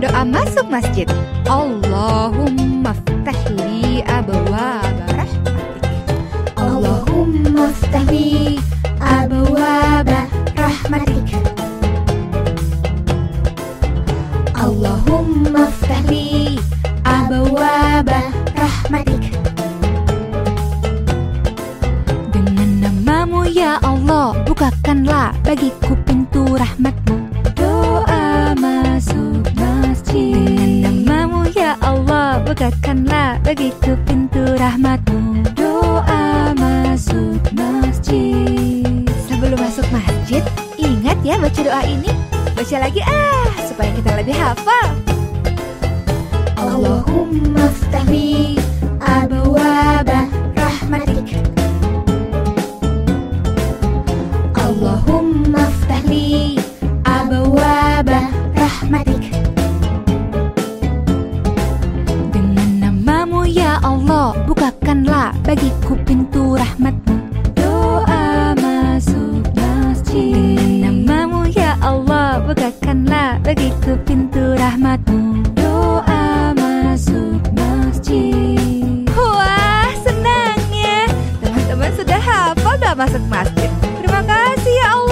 Doa masuk masjid. Allahumma ftahli abwaaba rahmatik. Allahumma ftahli abwaaba rahmatik Allahumma ftahli abwaaba rahmatik Dengan namamu ya Allah, bukakanlah bagiku pintu rahmatmu. Allah, bukakanlah bagiku pintu rahmatmu. Doa masuk masjid. Sebelum masuk masjid, ingat ya baca doa ini. Baca lagi ah, supaya kita lebih hafal. Allahumma Bukakanlah bagiku pintu rahmatmu Doa masuk masjid. Dengan namamu ya Allah Bukakanlah bagiku pintu rahmatmu Doa masuk masjid. Wah senangnya Teman-teman sudah hafal doa masuk masjid. Terima kasih ya Allah